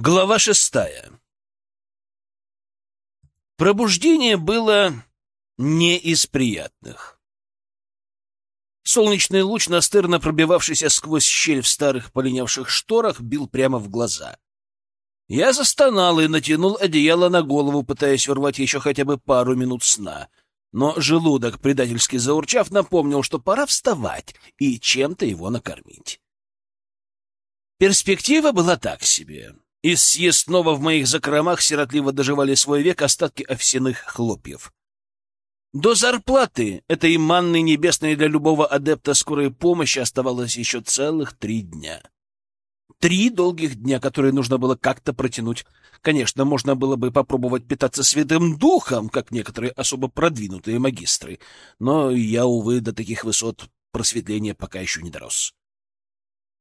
Глава шестая. Пробуждение было не из приятных. Солнечный луч, настырно пробивавшийся сквозь щель в старых полинявших шторах, бил прямо в глаза. Я застонал и натянул одеяло на голову, пытаясь урвать еще хотя бы пару минут сна. Но желудок, предательски заурчав, напомнил, что пора вставать и чем-то его накормить. Перспектива была так себе. Из съестного в моих закромах сиротливо доживали свой век остатки овсяных хлопьев. До зарплаты этой манны небесной для любого адепта скорой помощи оставалось еще целых три дня. Три долгих дня, которые нужно было как-то протянуть. Конечно, можно было бы попробовать питаться святым духом, как некоторые особо продвинутые магистры, но я, увы, до таких высот просветления пока еще не дорос.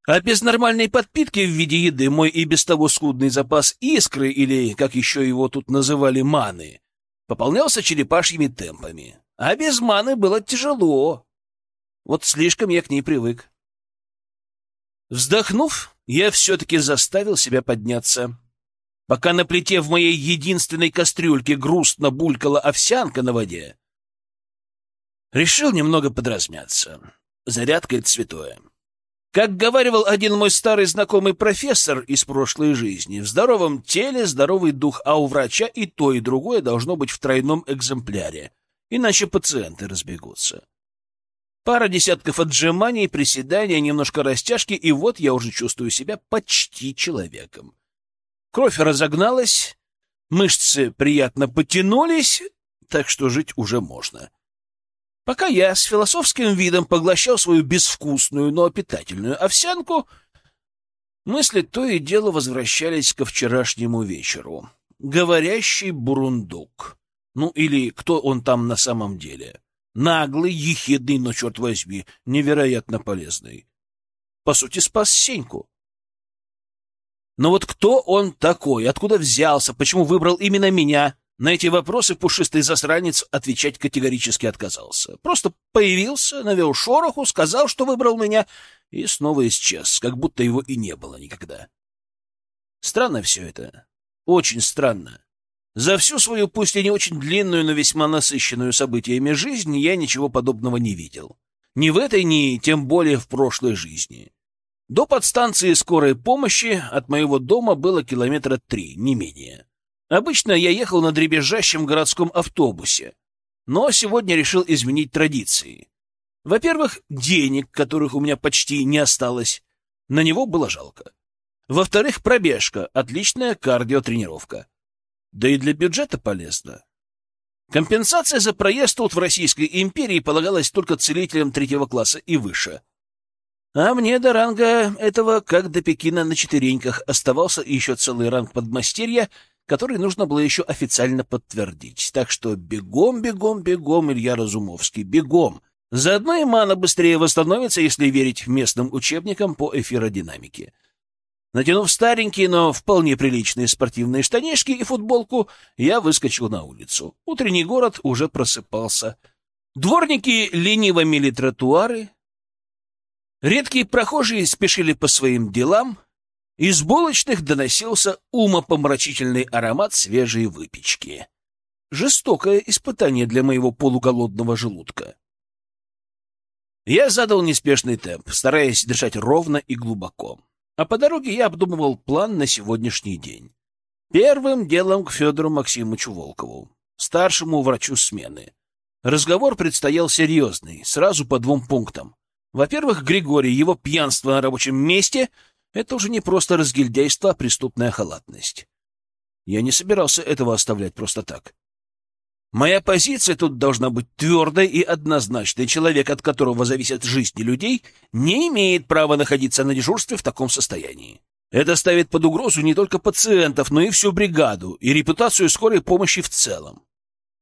А без нормальной подпитки в виде еды мой и без того скудный запас искры, или, как еще его тут называли, маны, пополнялся черепашьими темпами. А без маны было тяжело. Вот слишком я к ней привык. Вздохнув, я все-таки заставил себя подняться. Пока на плите в моей единственной кастрюльке грустно булькала овсянка на воде, решил немного подразмяться. Зарядка — это святое. Как говаривал один мой старый знакомый профессор из прошлой жизни, в здоровом теле здоровый дух, а у врача и то, и другое должно быть в тройном экземпляре, иначе пациенты разбегутся. Пара десятков отжиманий, приседания, немножко растяжки, и вот я уже чувствую себя почти человеком. Кровь разогналась, мышцы приятно потянулись, так что жить уже можно. Пока я с философским видом поглощал свою безвкусную, но питательную овсянку, мысли то и дело возвращались ко вчерашнему вечеру. Говорящий бурундук. Ну, или кто он там на самом деле. Наглый, ехидный, но, черт возьми, невероятно полезный. По сути, спас Сеньку. Но вот кто он такой, откуда взялся, почему выбрал именно меня, на эти вопросы пушистый засранец отвечать категорически отказался. Просто появился, навел шороху, сказал, что выбрал меня, и снова исчез, как будто его и не было никогда. Странно все это. Очень странно. За всю свою, пусть и не очень длинную, но весьма насыщенную событиями жизнь, я ничего подобного не видел. Ни в этой, ни тем более в прошлой жизни. До подстанции скорой помощи от моего дома было километра три, не менее. Обычно я ехал на дребезжащем городском автобусе, но сегодня решил изменить традиции. Во-первых, денег, которых у меня почти не осталось, на него было жалко. Во-вторых, пробежка — отличная кардиотренировка. Да и для бюджета полезно. Компенсация за проезд тут в Российской империи полагалась только целителям третьего класса и выше. А мне до ранга этого, как до Пекина на четвереньках, оставался еще целый ранг подмастерья — который нужно было еще официально подтвердить. Так что бегом, бегом, бегом, Илья Разумовский, бегом. Заодно и мана быстрее восстановится, если верить местным учебникам по эфиродинамике. Натянув старенькие, но вполне приличные спортивные штанишки и футболку, я выскочил на улицу. Утренний город уже просыпался. Дворники лениво мели тротуары. Редкие прохожие спешили по своим делам, из булочных доносился умопомрачительный аромат свежей выпечки. Жестокое испытание для моего полуголодного желудка. Я задал неспешный темп, стараясь дышать ровно и глубоко. А по дороге я обдумывал план на сегодняшний день. Первым делом к Федору Максимовичу Волкову, старшему врачу смены. Разговор предстоял серьезный, сразу по двум пунктам. Во-первых, Григорий, его пьянство на рабочем месте — это уже не просто разгильдяйство, а преступная халатность. Я не собирался этого оставлять просто так. Моя позиция тут должна быть твердой и однозначной. Человек, от которого зависят жизни людей, не имеет права находиться на дежурстве в таком состоянии. Это ставит под угрозу не только пациентов, но и всю бригаду и репутацию скорой помощи в целом.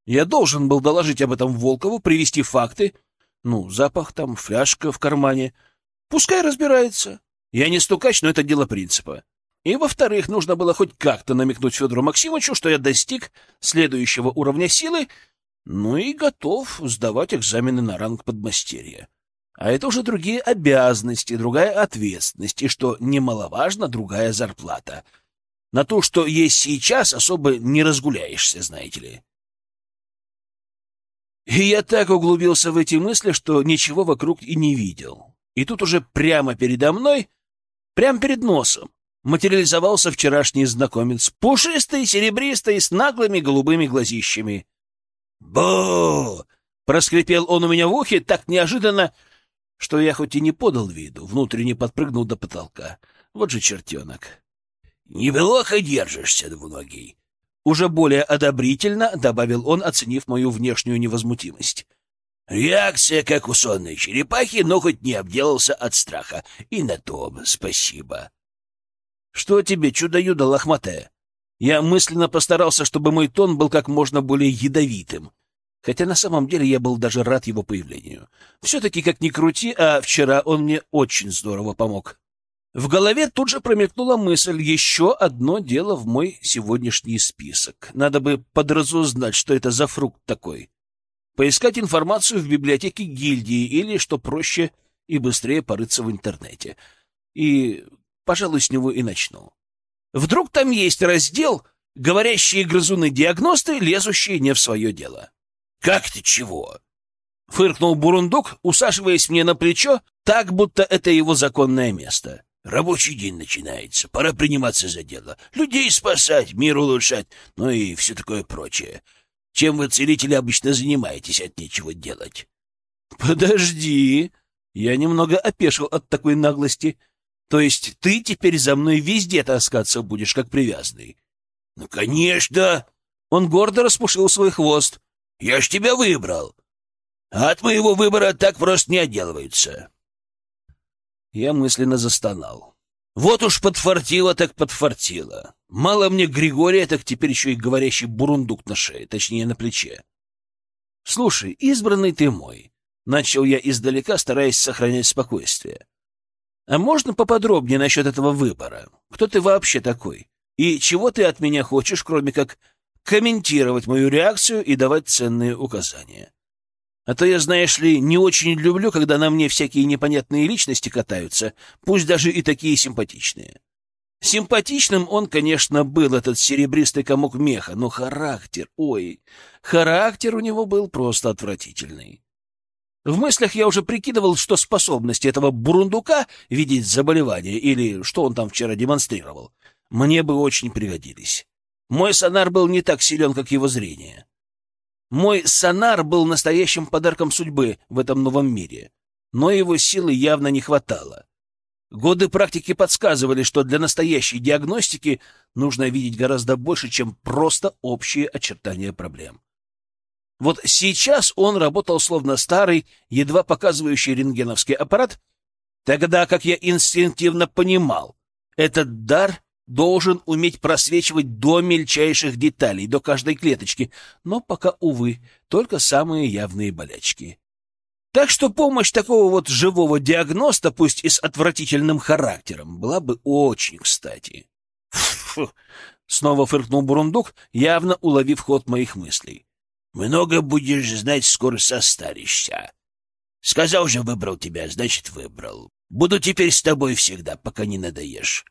Я должен был доложить об этом Волкову, привести факты. Ну, запах там, фляжка в кармане. Пускай разбирается. Я не стукач, но это дело принципа. И, во-вторых, нужно было хоть как-то намекнуть Федору Максимовичу, что я достиг следующего уровня силы, ну и готов сдавать экзамены на ранг подмастерья. А это уже другие обязанности, другая ответственность, и, что немаловажно, другая зарплата. На то, что есть сейчас, особо не разгуляешься, знаете ли. И я так углубился в эти мысли, что ничего вокруг и не видел. И тут уже прямо передо мной, прямо перед носом, материализовался вчерашний знакомец, пушистый, серебристый, с наглыми голубыми глазищами. «Бу!» — проскрипел он у меня в ухе так неожиданно, что я хоть и не подал виду, внутренне подпрыгнул до потолка. Вот же чертенок. «Неплохо держишься, двуногий. Уже более одобрительно добавил он, оценив мою внешнюю невозмутимость. Реакция, как у сонной черепахи, но хоть не обделался от страха. И на том спасибо. Что тебе, чудо-юдо лохматое? Я мысленно постарался, чтобы мой тон был как можно более ядовитым. Хотя на самом деле я был даже рад его появлению. Все-таки, как ни крути, а вчера он мне очень здорово помог. В голове тут же промелькнула мысль, еще одно дело в мой сегодняшний список. Надо бы подразузнать, что это за фрукт такой. Поискать информацию в библиотеке гильдии или, что проще и быстрее, порыться в интернете. И, пожалуй, с него и начну. Вдруг там есть раздел «Говорящие грызуны-диагносты, лезущие не в свое дело». «Как ты чего?» — фыркнул Бурундук, усаживаясь мне на плечо, так, будто это его законное место. Рабочий день начинается, пора приниматься за дело. Людей спасать, мир улучшать, ну и все такое прочее. Чем вы, целители, обычно занимаетесь от нечего делать? Подожди. Я немного опешил от такой наглости. То есть ты теперь за мной везде таскаться будешь, как привязанный? Ну, конечно. Он гордо распушил свой хвост. Я ж тебя выбрал. А от моего выбора так просто не отделываются. Я мысленно застонал. Вот уж подфартило так подфартило. Мало мне Григория, так теперь еще и говорящий бурундук на шее, точнее, на плече. Слушай, избранный ты мой. Начал я издалека, стараясь сохранять спокойствие. А можно поподробнее насчет этого выбора? Кто ты вообще такой? И чего ты от меня хочешь, кроме как комментировать мою реакцию и давать ценные указания? А то я, знаешь ли, не очень люблю, когда на мне всякие непонятные личности катаются, пусть даже и такие симпатичные. Симпатичным он, конечно, был, этот серебристый комок меха, но характер, ой, характер у него был просто отвратительный. В мыслях я уже прикидывал, что способности этого бурундука видеть заболевание, или что он там вчера демонстрировал, мне бы очень пригодились. Мой сонар был не так силен, как его зрение. Мой сонар был настоящим подарком судьбы в этом новом мире, но его силы явно не хватало. Годы практики подсказывали, что для настоящей диагностики нужно видеть гораздо больше, чем просто общие очертания проблем. Вот сейчас он работал словно старый, едва показывающий рентгеновский аппарат, тогда как я инстинктивно понимал, этот дар должен уметь просвечивать до мельчайших деталей, до каждой клеточки, но пока, увы, только самые явные болячки. Так что помощь такого вот живого диагноста, пусть и с отвратительным характером, была бы очень кстати. Фу, снова фыркнул Бурундук, явно уловив ход моих мыслей. Много будешь знать, скоро состаришься. Сказал же, выбрал тебя, значит, выбрал. Буду теперь с тобой всегда, пока не надоешь.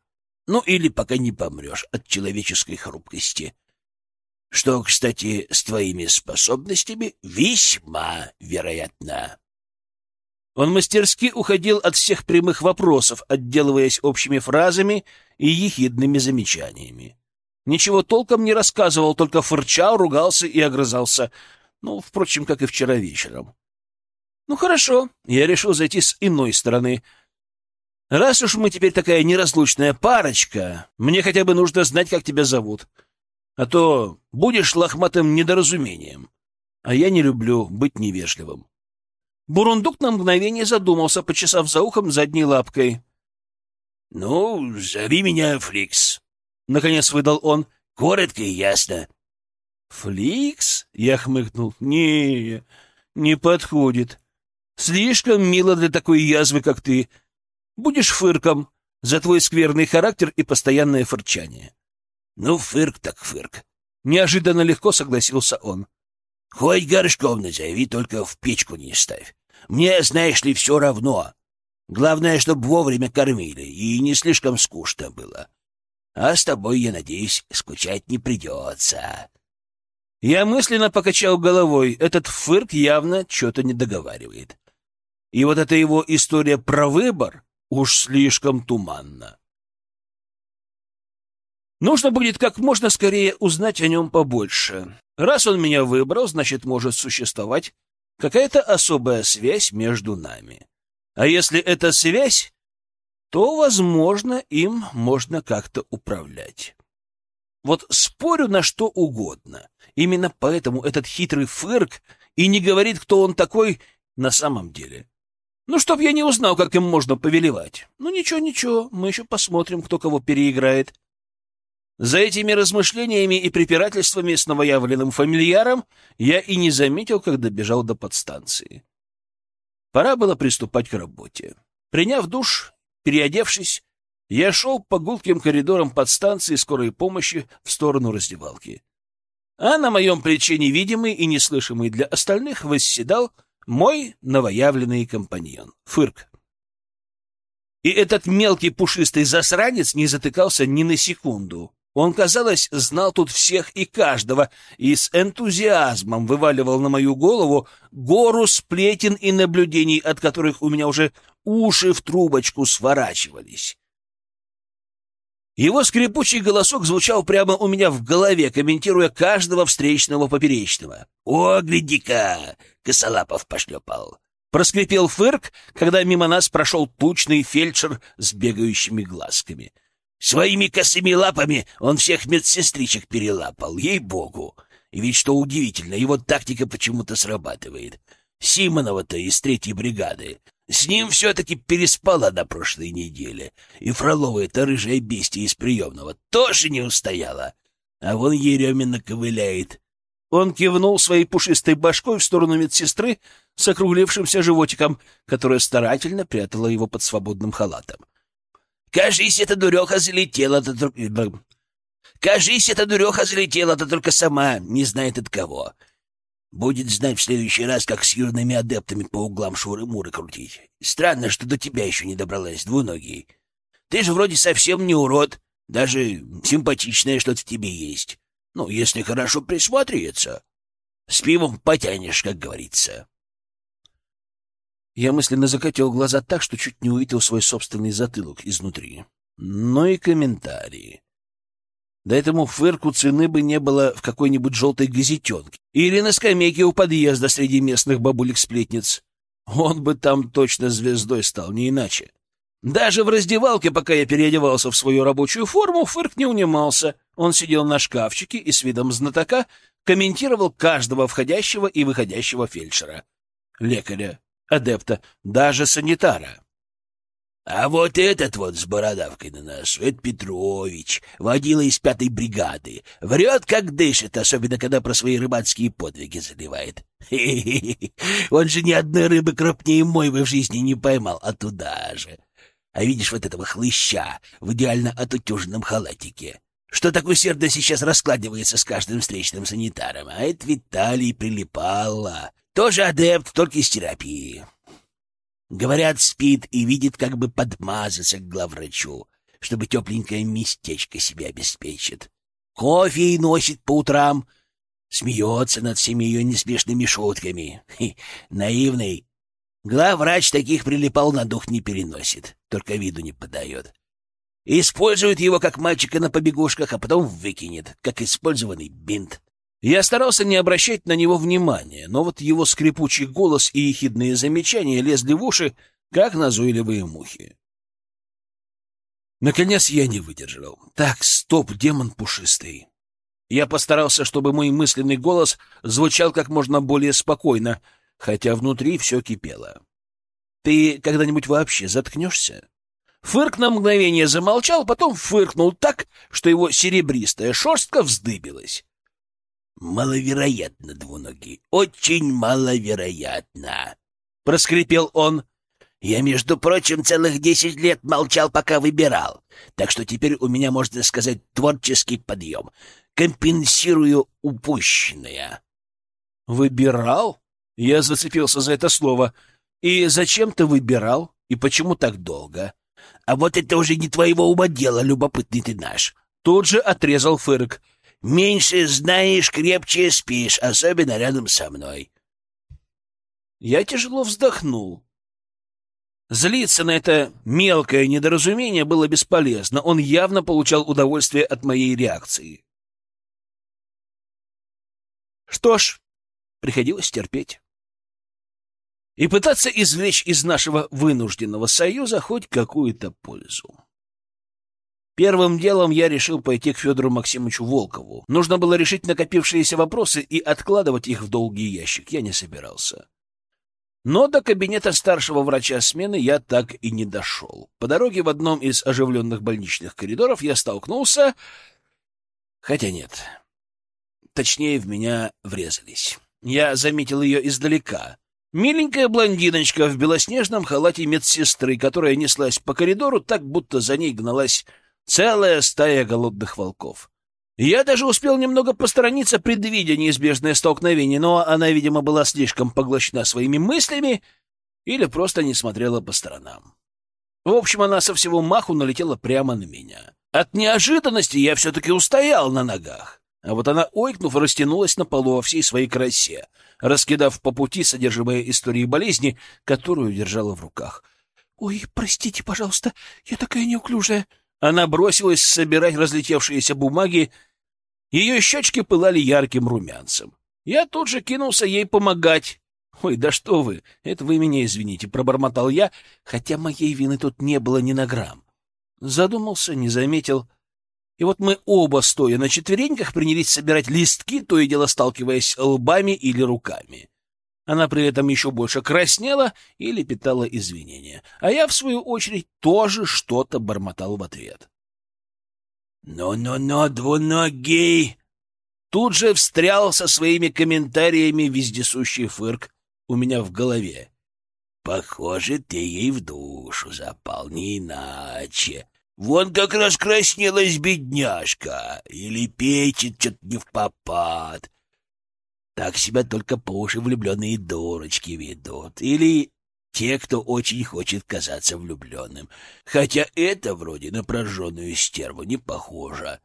Ну, или пока не помрешь от человеческой хрупкости. Что, кстати, с твоими способностями весьма вероятно. Он мастерски уходил от всех прямых вопросов, отделываясь общими фразами и ехидными замечаниями. Ничего толком не рассказывал, только фырчал, ругался и огрызался. Ну, впрочем, как и вчера вечером. Ну, хорошо, я решил зайти с иной стороны — Раз уж мы теперь такая неразлучная парочка, мне хотя бы нужно знать, как тебя зовут. А то будешь лохматым недоразумением. А я не люблю быть невежливым. Бурундук на мгновение задумался, почесав за ухом задней лапкой. — Ну, зови меня Фликс. — наконец выдал он. — Коротко и ясно. — Фликс? — я хмыкнул. — Не, не подходит. Слишком мило для такой язвы, как ты. — Будешь фырком за твой скверный характер и постоянное фырчание. Ну, фырк так фырк. Неожиданно легко согласился он. Хоть горшком назови, только в печку не ставь. Мне, знаешь ли, все равно. Главное, чтобы вовремя кормили и не слишком скучно было. А с тобой, я надеюсь, скучать не придется. Я мысленно покачал головой. Этот фырк явно что-то не договаривает. И вот эта его история про выбор уж слишком туманна. Нужно будет как можно скорее узнать о нем побольше. Раз он меня выбрал, значит, может существовать какая-то особая связь между нами. А если это связь, то, возможно, им можно как-то управлять. Вот спорю на что угодно. Именно поэтому этот хитрый фырк и не говорит, кто он такой на самом деле. Ну, чтоб я не узнал, как им можно повелевать. Ну, ничего, ничего, мы еще посмотрим, кто кого переиграет. За этими размышлениями и препирательствами с новоявленным фамильяром я и не заметил, когда бежал до подстанции. Пора было приступать к работе. Приняв душ, переодевшись, я шел по гулким коридорам подстанции скорой помощи в сторону раздевалки. А на моем плече невидимый и неслышимый для остальных восседал мой новоявленный компаньон — Фырк. И этот мелкий пушистый засранец не затыкался ни на секунду. Он, казалось, знал тут всех и каждого и с энтузиазмом вываливал на мою голову гору сплетен и наблюдений, от которых у меня уже уши в трубочку сворачивались. Его скрипучий голосок звучал прямо у меня в голове, комментируя каждого встречного поперечного. «О, гляди-ка! Косолапов пошлепал!» Проскрипел фырк, когда мимо нас прошел тучный фельдшер с бегающими глазками — Своими косыми лапами он всех медсестричек перелапал, ей-богу. И ведь что удивительно, его тактика почему-то срабатывает. Симонова-то из третьей бригады. С ним все-таки переспала на прошлой неделе. И Фролова, эта рыжая бестия из приемного, тоже не устояла. А вон Еремина ковыляет. Он кивнул своей пушистой башкой в сторону медсестры с округлившимся животиком, которая старательно прятала его под свободным халатом. Кажись, эта дуреха залетела-то только... Кажись, эта дуреха залетела-то только сама, не знает от кого. Будет знать в следующий раз, как с юрными адептами по углам шуры-муры крутить. Странно, что до тебя еще не добралась, двуногий. Ты же вроде совсем не урод, даже симпатичное что-то в тебе есть. Ну, если хорошо присмотреться. С пивом потянешь, как говорится. Я мысленно закатил глаза так, что чуть не увидел свой собственный затылок изнутри. Ну и комментарии. Да этому фырку цены бы не было в какой-нибудь желтой газетенке или на скамейке у подъезда среди местных бабулек-сплетниц. Он бы там точно звездой стал, не иначе. Даже в раздевалке, пока я переодевался в свою рабочую форму, Фырк не унимался. Он сидел на шкафчике и с видом знатока комментировал каждого входящего и выходящего фельдшера. Лекаря, адепта, даже санитара. А вот этот вот с бородавкой на носу, это Петрович, водила из пятой бригады. Врет, как дышит, особенно когда про свои рыбацкие подвиги заливает. Он же ни одной рыбы крупнее мойвы в жизни не поймал, а туда же. А видишь вот этого хлыща в идеально отутюженном халатике? Что так усердно сейчас раскладывается с каждым встречным санитаром? А это Виталий прилипала. Тоже адепт, только из терапии. Говорят, спит и видит, как бы подмазаться к главврачу, чтобы тепленькое местечко себе обеспечит. Кофе и носит по утрам, смеется над всеми ее несмешными шутками. Хе, наивный. Главврач таких прилипал на дух не переносит, только виду не подает. Использует его как мальчика на побегушках, а потом выкинет, как использованный бинт. Я старался не обращать на него внимания, но вот его скрипучий голос и ехидные замечания лезли в уши, как назойливые мухи. Наконец я не выдержал. Так, стоп, демон пушистый. Я постарался, чтобы мой мысленный голос звучал как можно более спокойно, хотя внутри все кипело. Ты когда-нибудь вообще заткнешься? Фырк на мгновение замолчал, потом фыркнул так, что его серебристая шерстка вздыбилась. «Маловероятно, двуногий, очень маловероятно», — проскрипел он. «Я, между прочим, целых десять лет молчал, пока выбирал, так что теперь у меня, можно сказать, творческий подъем. Компенсирую упущенное». «Выбирал?» — я зацепился за это слово. «И зачем ты выбирал? И почему так долго?» «А вот это уже не твоего ума дело, любопытный ты наш. Тут же отрезал Фырк. «Меньше знаешь, крепче спишь, особенно рядом со мной». Я тяжело вздохнул. Злиться на это мелкое недоразумение было бесполезно. Он явно получал удовольствие от моей реакции. Что ж, приходилось терпеть. И пытаться извлечь из нашего вынужденного союза хоть какую-то пользу. Первым делом я решил пойти к Федору Максимовичу Волкову. Нужно было решить накопившиеся вопросы, и откладывать их в долгий ящик я не собирался. Но до кабинета старшего врача смены я так и не дошел. По дороге в одном из оживленных больничных коридоров я столкнулся... Хотя нет. Точнее, в меня врезались. Я заметил ее издалека. Миленькая блондиночка в белоснежном халате медсестры, которая неслась по коридору так, будто за ней гналась целая стая голодных волков. Я даже успел немного посторониться, предвидя неизбежное столкновение, но она, видимо, была слишком поглощена своими мыслями или просто не смотрела по сторонам. В общем, она со всего маху налетела прямо на меня. От неожиданности я все-таки устоял на ногах. А вот она, ойкнув, растянулась на полу во всей своей красе, раскидав по пути содержимое истории болезни, которую держала в руках. — Ой, простите, пожалуйста, я такая неуклюжая. Она бросилась собирать разлетевшиеся бумаги, ее щечки пылали ярким румянцем. Я тут же кинулся ей помогать. «Ой, да что вы! Это вы меня извините», — пробормотал я, хотя моей вины тут не было ни на грамм. Задумался, не заметил. И вот мы оба, стоя на четвереньках, принялись собирать листки, то и дело сталкиваясь лбами или руками. Она при этом еще больше краснела или питала извинения, а я, в свою очередь, тоже что-то бормотал в ответ. «Ну-ну-ну, двуногий!» Тут же встрял со своими комментариями вездесущий фырк у меня в голове. «Похоже, ты ей в душу запал, не иначе. Вон как раскраснелась бедняжка, или печет что-то не в попад. Так себя только по уши влюбленные дурочки ведут. Или те, кто очень хочет казаться влюбленным. Хотя это вроде на прожженную стерву не похоже.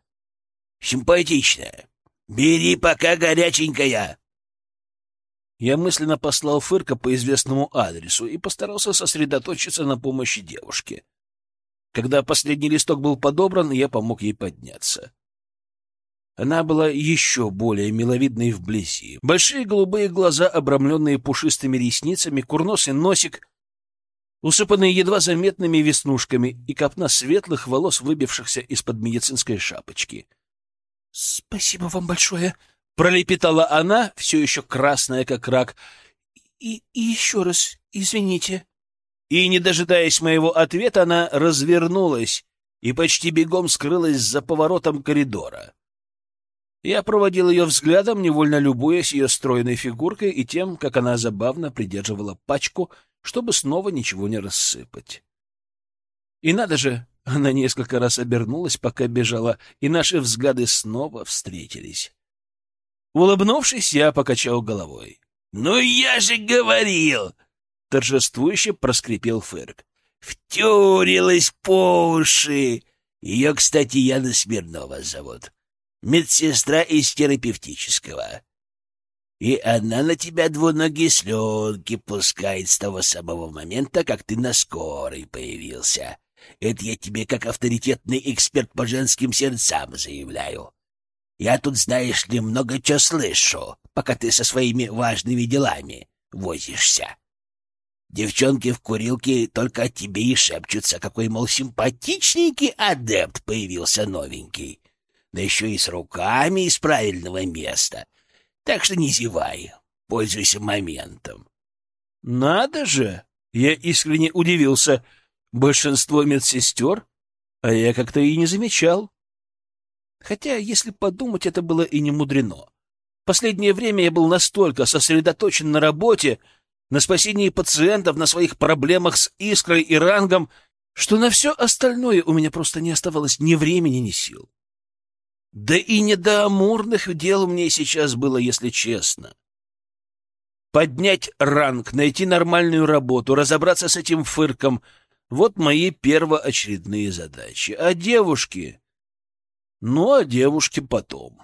Симпатичная. Бери пока горяченькая. Я мысленно послал Фырка по известному адресу и постарался сосредоточиться на помощи девушке. Когда последний листок был подобран, я помог ей подняться. Она была еще более миловидной вблизи. Большие голубые глаза, обрамленные пушистыми ресницами, курносый носик, усыпанные едва заметными веснушками и копна светлых волос, выбившихся из-под медицинской шапочки. — Спасибо вам большое! — пролепетала она, все еще красная, как рак. И, — И еще раз извините. И, не дожидаясь моего ответа, она развернулась и почти бегом скрылась за поворотом коридора. Я проводил ее взглядом, невольно любуясь ее стройной фигуркой и тем, как она забавно придерживала пачку, чтобы снова ничего не рассыпать. И надо же, она несколько раз обернулась, пока бежала, и наши взгляды снова встретились. Улыбнувшись, я покачал головой. — Ну я же говорил! — торжествующе проскрипел Ферк. — Втюрилась по уши! Ее, кстати, Яна Смирнова зовут медсестра из терапевтического. И она на тебя двуногие слюнки пускает с того самого момента, как ты на скорой появился. Это я тебе как авторитетный эксперт по женским сердцам заявляю. Я тут, знаешь ли, много чего слышу, пока ты со своими важными делами возишься. Девчонки в курилке только о тебе и шепчутся, какой, мол, симпатичненький адепт появился новенький да еще и с руками из правильного места. Так что не зевай, пользуйся моментом. Надо же! Я искренне удивился. Большинство медсестер, а я как-то и не замечал. Хотя, если подумать, это было и не мудрено. Последнее время я был настолько сосредоточен на работе, на спасении пациентов, на своих проблемах с искрой и рангом, что на все остальное у меня просто не оставалось ни времени, ни сил. Да и не до амурных дел мне сейчас было, если честно. Поднять ранг, найти нормальную работу, разобраться с этим фырком — вот мои первоочередные задачи. А девушки... Ну, а девушке потом.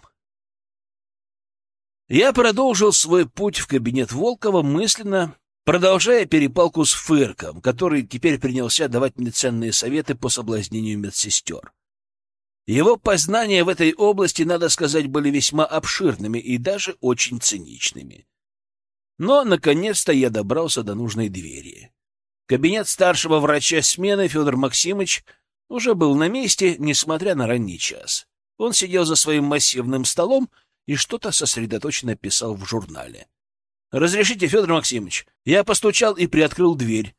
Я продолжил свой путь в кабинет Волкова мысленно, продолжая перепалку с Фырком, который теперь принялся давать мне ценные советы по соблазнению медсестер. Его познания в этой области, надо сказать, были весьма обширными и даже очень циничными. Но, наконец-то, я добрался до нужной двери. Кабинет старшего врача смены Федор Максимович уже был на месте, несмотря на ранний час. Он сидел за своим массивным столом и что-то сосредоточенно писал в журнале. «Разрешите, Федор Максимович?» Я постучал и приоткрыл дверь.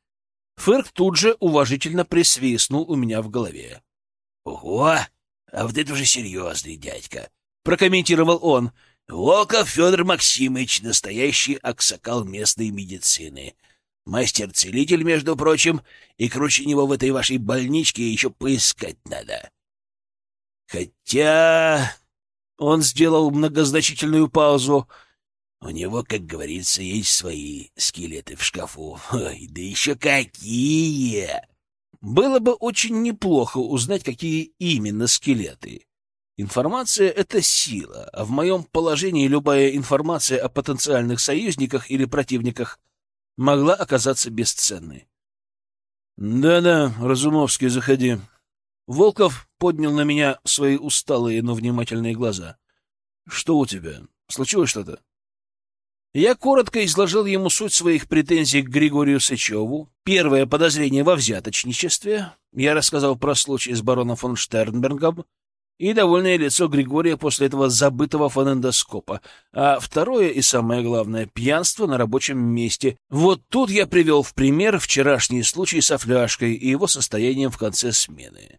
Фырк тут же уважительно присвистнул у меня в голове. «Ого! А вот это уже серьезный дядька!» — прокомментировал он. «Волков Федор Максимович, настоящий аксакал местной медицины. Мастер-целитель, между прочим, и круче него в этой вашей больничке еще поискать надо. Хотя...» Он сделал многозначительную паузу. У него, как говорится, есть свои скелеты в шкафу. Ой, да еще какие! Было бы очень неплохо узнать, какие именно скелеты. Информация — это сила, а в моем положении любая информация о потенциальных союзниках или противниках могла оказаться бесценной. «Да-да, Разумовский, заходи». Волков поднял на меня свои усталые, но внимательные глаза. «Что у тебя? Случилось что-то?» Я коротко изложил ему суть своих претензий к Григорию Сычеву. Первое подозрение во взяточничестве. Я рассказал про случай с бароном фон Штернбергом и довольное лицо Григория после этого забытого фонендоскопа. А второе и самое главное — пьянство на рабочем месте. Вот тут я привел в пример вчерашний случай со фляжкой и его состоянием в конце смены.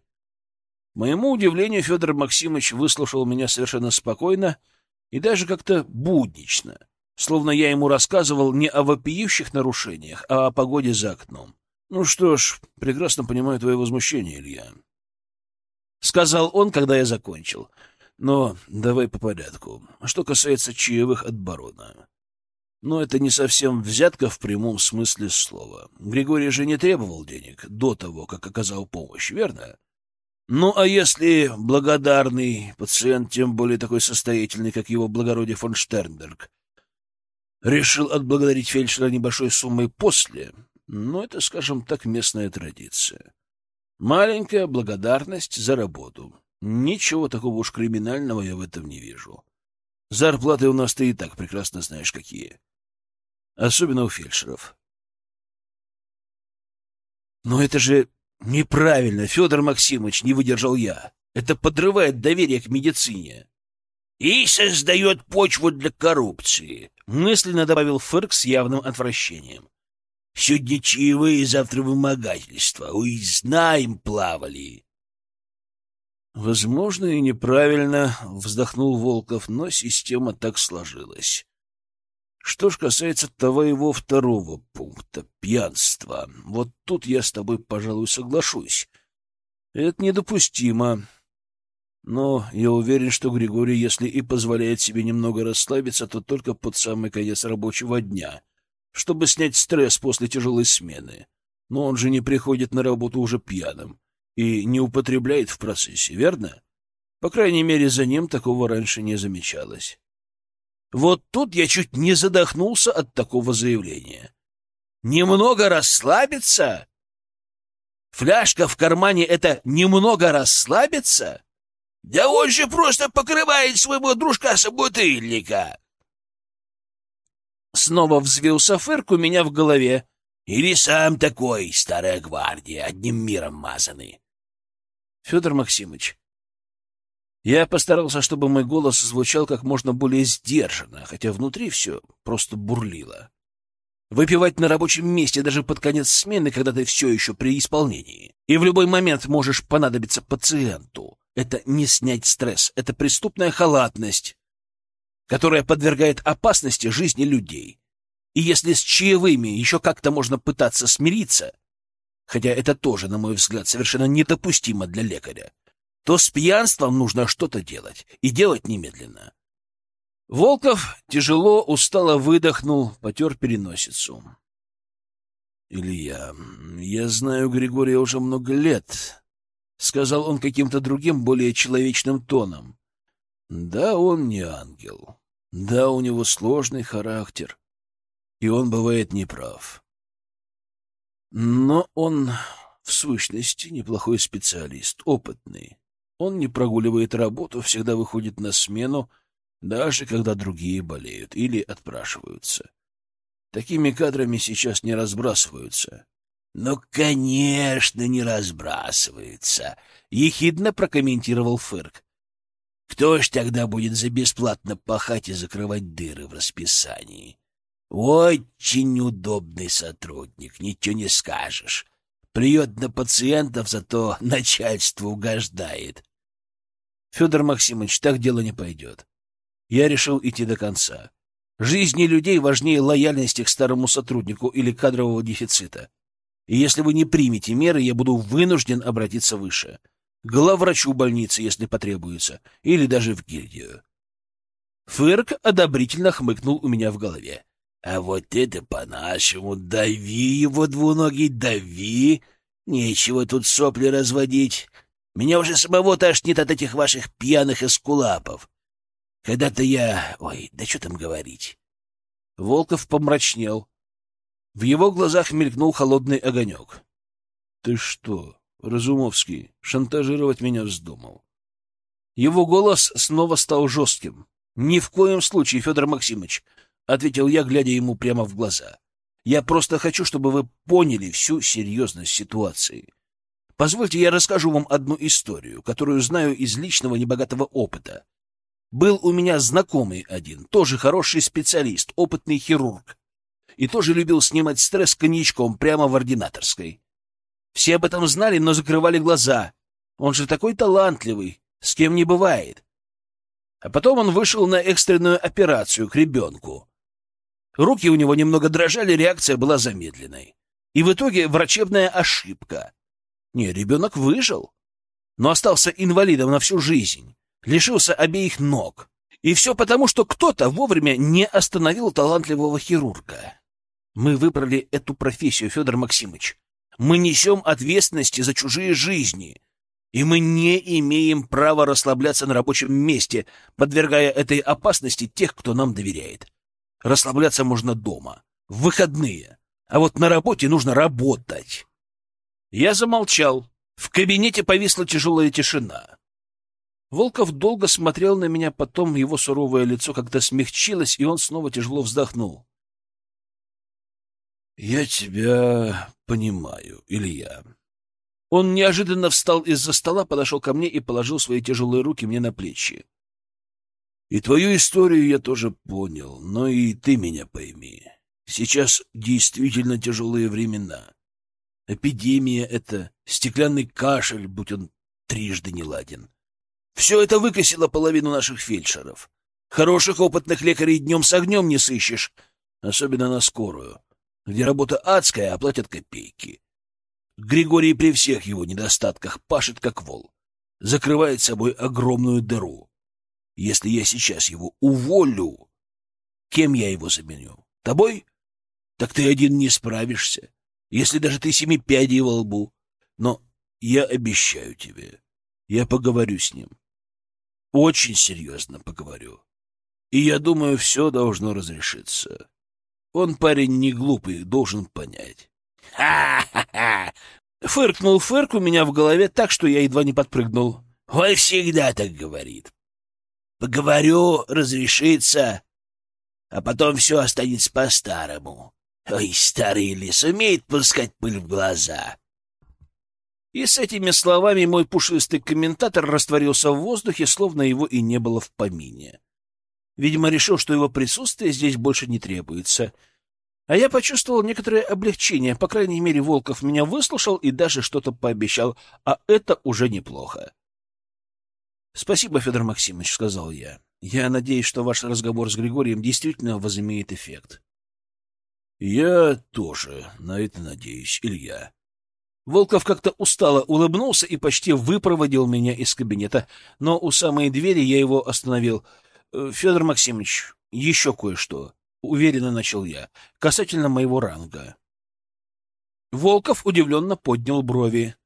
К моему удивлению, Федор Максимович выслушал меня совершенно спокойно и даже как-то буднично — словно я ему рассказывал не о вопиющих нарушениях, а о погоде за окном. — Ну что ж, прекрасно понимаю твое возмущение, Илья. — сказал он, когда я закончил. — Но давай по порядку. Что касается чаевых от барона. Но это не совсем взятка в прямом смысле слова. Григорий же не требовал денег до того, как оказал помощь, верно? Ну, а если благодарный пациент, тем более такой состоятельный, как его благородие фон Штернберг, решил отблагодарить фельдшера небольшой суммой после, но это, скажем так, местная традиция. Маленькая благодарность за работу. Ничего такого уж криминального я в этом не вижу. Зарплаты у нас ты и так прекрасно знаешь какие. Особенно у фельдшеров. Но это же неправильно, Федор Максимович, не выдержал я. Это подрывает доверие к медицине. И создает почву для коррупции, мысленно добавил Фырк с явным отвращением. Сегодня чаевые, завтра вымогательство. Уй, знаем, плавали. Возможно, и неправильно, вздохнул Волков, но система так сложилась. Что ж касается того его второго пункта — пьянства, вот тут я с тобой, пожалуй, соглашусь. Это недопустимо. Но я уверен, что Григорий, если и позволяет себе немного расслабиться, то только под самый конец рабочего дня, чтобы снять стресс после тяжелой смены. Но он же не приходит на работу уже пьяным и не употребляет в процессе, верно? По крайней мере, за ним такого раньше не замечалось. Вот тут я чуть не задохнулся от такого заявления. Немного расслабиться? Фляжка в кармане — это немного расслабиться? Да он же просто покрывает своего дружка-собутыльника!» Снова взвился фырк у меня в голове. «Или сам такой, старая гвардия, одним миром мазанный!» «Федор Максимович, я постарался, чтобы мой голос звучал как можно более сдержанно, хотя внутри все просто бурлило. Выпивать на рабочем месте даже под конец смены, когда ты все еще при исполнении, и в любой момент можешь понадобиться пациенту, это не снять стресс, это преступная халатность, которая подвергает опасности жизни людей. И если с чаевыми еще как-то можно пытаться смириться, хотя это тоже, на мой взгляд, совершенно недопустимо для лекаря, то с пьянством нужно что-то делать, и делать немедленно. Волков тяжело, устало выдохнул, потер переносицу. — Илья, я знаю Григория уже много лет, сказал он каким-то другим, более человечным тоном. Да, он не ангел. Да, у него сложный характер. И он бывает неправ. Но он, в сущности, неплохой специалист, опытный. Он не прогуливает работу, всегда выходит на смену, даже когда другие болеют или отпрашиваются. Такими кадрами сейчас не разбрасываются. — Ну, конечно, не разбрасываются, — ехидно прокомментировал Фырк. — Кто ж тогда будет за бесплатно пахать и закрывать дыры в расписании? Очень удобный сотрудник, ничего не скажешь. Плюет на пациентов, зато начальство угождает. Федор Максимович, так дело не пойдет. Я решил идти до конца. Жизни людей важнее лояльности к старому сотруднику или кадрового дефицита. И если вы не примете меры, я буду вынужден обратиться выше. Главврачу больницы, если потребуется, или даже в гильдию. Фырк одобрительно хмыкнул у меня в голове. А вот это по-нашему. Дави его, двуногий, дави. Нечего тут сопли разводить. Меня уже самого тошнит от этих ваших пьяных эскулапов. Когда-то я... Ой, да что там говорить. Волков помрачнел. В его глазах мелькнул холодный огонек. — Ты что, Разумовский, шантажировать меня вздумал? Его голос снова стал жестким. — Ни в коем случае, Федор Максимович ответил я, глядя ему прямо в глаза. Я просто хочу, чтобы вы поняли всю серьезность ситуации. Позвольте, я расскажу вам одну историю, которую знаю из личного небогатого опыта. Был у меня знакомый один, тоже хороший специалист, опытный хирург. И тоже любил снимать стресс коньячком прямо в ординаторской. Все об этом знали, но закрывали глаза. Он же такой талантливый, с кем не бывает. А потом он вышел на экстренную операцию к ребенку. Руки у него немного дрожали, реакция была замедленной. И в итоге врачебная ошибка. Не, ребенок выжил, но остался инвалидом на всю жизнь, лишился обеих ног. И все потому, что кто-то вовремя не остановил талантливого хирурга. Мы выбрали эту профессию, Федор Максимович. Мы несем ответственности за чужие жизни. И мы не имеем права расслабляться на рабочем месте, подвергая этой опасности тех, кто нам доверяет. Расслабляться можно дома, в выходные, а вот на работе нужно работать. Я замолчал. В кабинете повисла тяжелая тишина. Волков долго смотрел на меня, потом его суровое лицо как-то смягчилось, и он снова тяжело вздохнул. — Я тебя понимаю, Илья. Он неожиданно встал из-за стола, подошел ко мне и положил свои тяжелые руки мне на плечи. И твою историю я тоже понял, но и ты меня пойми. Сейчас действительно тяжелые времена. Эпидемия — это стеклянный кашель, будь он трижды не ладен. Все это выкосило половину наших фельдшеров. Хороших опытных лекарей днем с огнем не сыщешь, особенно на скорую, где работа адская, а платят копейки. Григорий при всех его недостатках пашет как вол, закрывает собой огромную дыру. Если я сейчас его уволю, кем я его заменю? Тобой? Так ты один не справишься, если даже ты семи пядей во лбу. Но я обещаю тебе, я поговорю с ним. Очень серьезно поговорю. И я думаю, все должно разрешиться. Он парень не глупый, должен понять. «Ха-ха-ха!» Фыркнул фырк у меня в голове так, что я едва не подпрыгнул. «Он всегда так говорит. Поговорю, разрешится, а потом все останется по-старому. Ой, старый лис умеет пускать пыль в глаза. И с этими словами мой пушистый комментатор растворился в воздухе, словно его и не было в помине. Видимо, решил, что его присутствие здесь больше не требуется. А я почувствовал некоторое облегчение. По крайней мере, Волков меня выслушал и даже что-то пообещал, а это уже неплохо. «Спасибо, Федор Максимович», — сказал я. «Я надеюсь, что ваш разговор с Григорием действительно возымеет эффект». «Я тоже на это надеюсь, Илья». Волков как-то устало улыбнулся и почти выпроводил меня из кабинета, но у самой двери я его остановил. «Э, «Федор Максимович, еще кое-что», — уверенно начал я, — «касательно моего ранга». Волков удивленно поднял брови.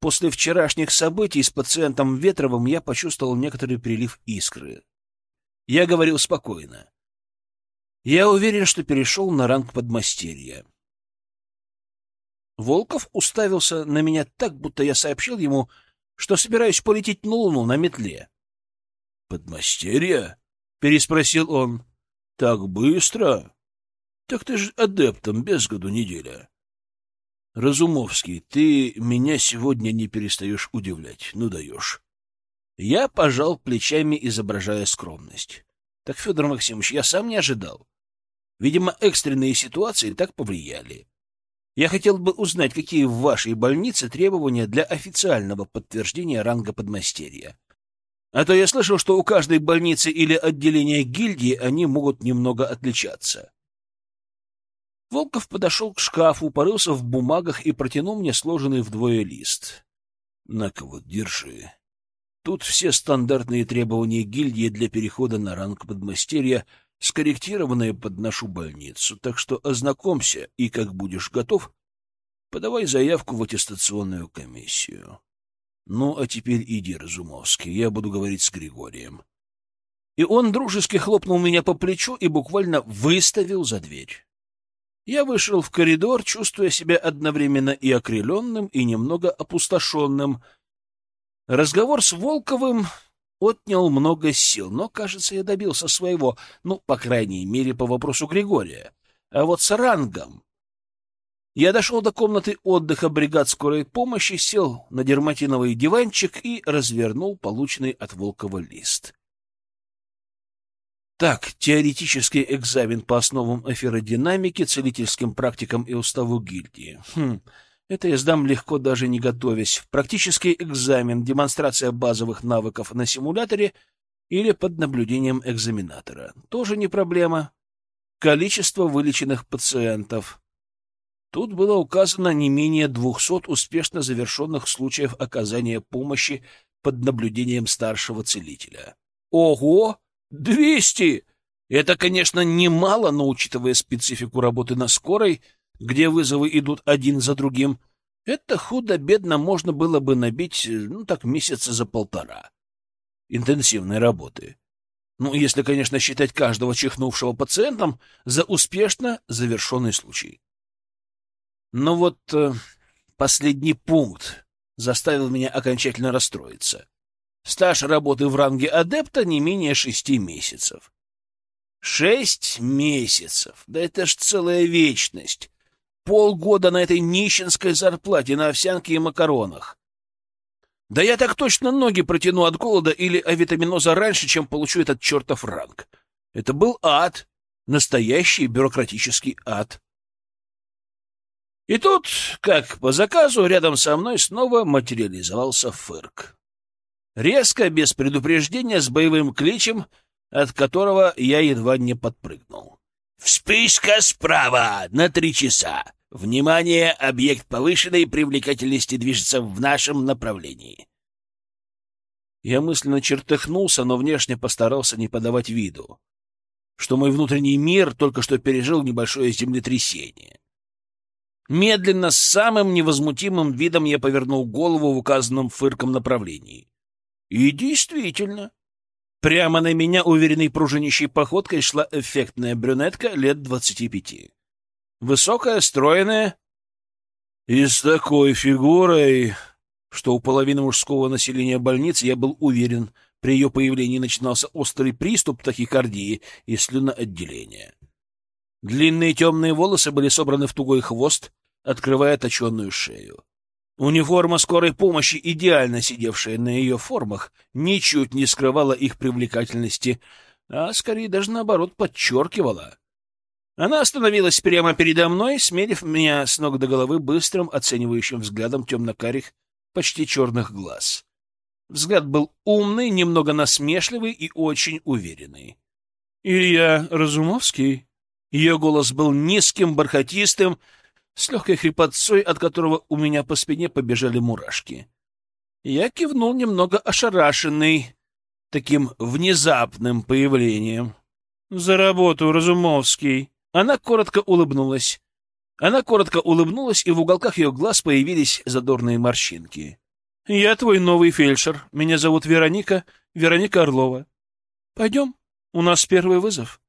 После вчерашних событий с пациентом Ветровым я почувствовал некоторый прилив искры. Я говорил спокойно. Я уверен, что перешел на ранг подмастерья. Волков уставился на меня так, будто я сообщил ему, что собираюсь полететь на Луну на метле. — Подмастерья? — переспросил он. — Так быстро? Так ты же адептом без году неделя. Разумовский, ты меня сегодня не перестаешь удивлять. Ну даешь. Я пожал плечами, изображая скромность. Так, Федор Максимович, я сам не ожидал. Видимо, экстренные ситуации так повлияли. Я хотел бы узнать, какие в вашей больнице требования для официального подтверждения ранга подмастерья. А то я слышал, что у каждой больницы или отделения гильдии они могут немного отличаться. Волков подошел к шкафу, порылся в бумагах и протянул мне сложенный вдвое лист. — На-ка вот, держи. Тут все стандартные требования гильдии для перехода на ранг подмастерья — скорректированное под нашу больницу, так что ознакомься и, как будешь готов, подавай заявку в аттестационную комиссию. Ну, а теперь иди, Разумовский, я буду говорить с Григорием. И он дружески хлопнул меня по плечу и буквально выставил за дверь. Я вышел в коридор, чувствуя себя одновременно и окрыленным, и немного опустошенным. Разговор с Волковым отнял много сил, но, кажется, я добился своего, ну, по крайней мере, по вопросу Григория. А вот с рангом... Я дошел до комнаты отдыха бригад скорой помощи, сел на дерматиновый диванчик и развернул полученный от Волкова лист. Так, теоретический экзамен по основам эфиродинамики, целительским практикам и уставу гильдии. Хм, это я сдам легко, даже не готовясь. Практический экзамен, демонстрация базовых навыков на симуляторе или под наблюдением экзаменатора. Тоже не проблема. Количество вылеченных пациентов. Тут было указано не менее 200 успешно завершенных случаев оказания помощи под наблюдением старшего целителя. Ого! 200! Это, конечно, немало, но, учитывая специфику работы на скорой, где вызовы идут один за другим, это худо-бедно можно было бы набить, ну, так, месяца за полтора интенсивной работы. Ну, если, конечно, считать каждого чихнувшего пациентом за успешно завершенный случай. Но вот э, последний пункт заставил меня окончательно расстроиться. Стаж работы в ранге адепта не менее шести месяцев. Шесть месяцев! Да это ж целая вечность! Полгода на этой нищенской зарплате, на овсянке и макаронах. Да я так точно ноги протяну от голода или авитаминоза раньше, чем получу этот чертов ранг. Это был ад. Настоящий бюрократический ад. И тут, как по заказу, рядом со мной снова материализовался Фырк. Резко, без предупреждения, с боевым кличем, от которого я едва не подпрыгнул. «Вспышка справа! На три часа! Внимание! Объект повышенной привлекательности движется в нашем направлении!» Я мысленно чертыхнулся, но внешне постарался не подавать виду, что мой внутренний мир только что пережил небольшое землетрясение. Медленно, с самым невозмутимым видом я повернул голову в указанном фырком направлении. И действительно, Прямо на меня уверенной пружинищей походкой шла эффектная брюнетка лет двадцати пяти. Высокая, стройная и с такой фигурой, что у половины мужского населения больницы, я был уверен, при ее появлении начинался острый приступ тахикардии и слюноотделения. Длинные темные волосы были собраны в тугой хвост, открывая точенную шею. Униформа скорой помощи, идеально сидевшая на ее формах, ничуть не скрывала их привлекательности, а скорее даже наоборот подчеркивала. Она остановилась прямо передо мной, смерив меня с ног до головы быстрым оценивающим взглядом темно-карих, почти черных глаз. Взгляд был умный, немного насмешливый и очень уверенный. «Илья Разумовский?» Ее голос был низким, бархатистым, с легкой хрипотцой, от которого у меня по спине побежали мурашки. Я кивнул немного ошарашенный таким внезапным появлением. — За работу, Разумовский! Она коротко улыбнулась. Она коротко улыбнулась, и в уголках ее глаз появились задорные морщинки. Я твой новый фельдшер. Меня зовут Вероника, Вероника Орлова. Пойдем, у нас первый вызов.